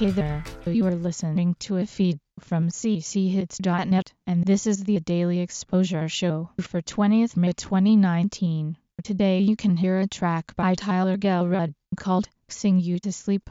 Hey there, you are listening to a feed from cchits.net, and this is the Daily Exposure Show for 20th May 2019. Today you can hear a track by Tyler Gelrud called Sing You to Sleep.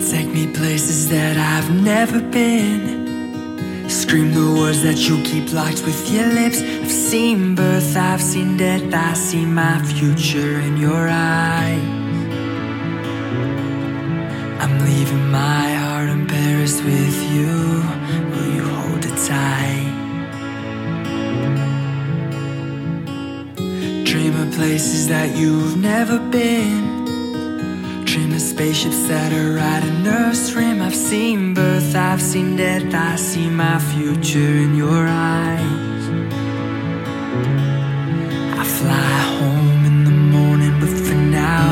Take me places that I've never been. Scream the words that you keep locked with your lips. I've seen birth, I've seen death, I see my future in your eyes. I'm leaving my heart in Paris with you. Will you hold it tight? Dream of places that you've never been. Dream of spaceships that are riding Earth's rim. I've seen birth, I've seen death, I see my future in your eyes. I fly home in the morning, but for now,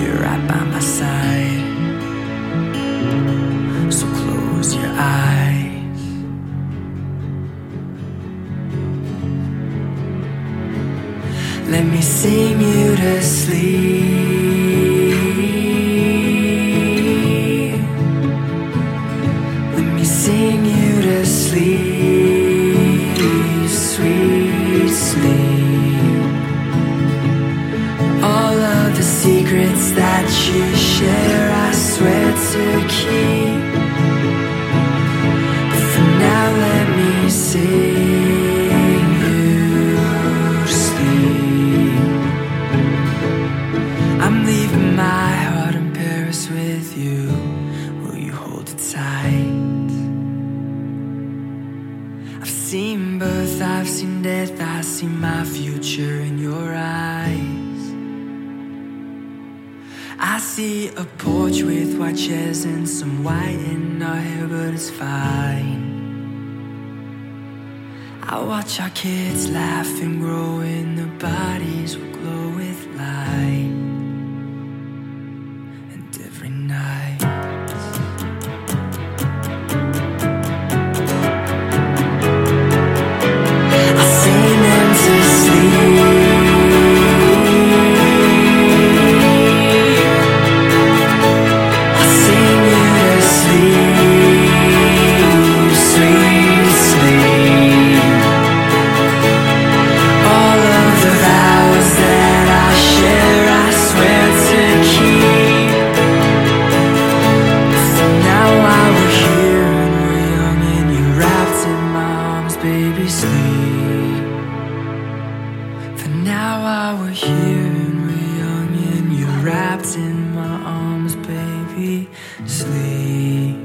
you're right by my side. So close your eyes. Let me sing you to sleep. Sing you to sleep, sweet sleep. All of the secrets that you share, I swear to keep. But for now, let me sing you to sleep. I'm leaving my heart in Paris with you. Will you hold it tight? Seen death, I see my future in your eyes. I see a porch with white chairs and some white in our hair, but it's fine. I watch our kids laugh and grow, and their bodies will glow with light. To in my arms, baby, sleep.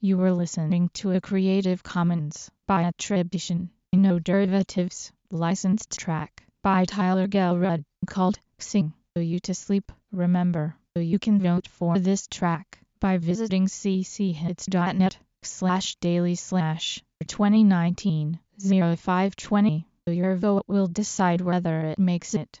You were listening to a Creative Commons by attribution, no derivatives, licensed track by Tyler Gelrud called Sing You to Sleep. Remember, you can vote for this track by visiting cchits.net slash daily slash 2019 0520. Your vote will decide whether it makes it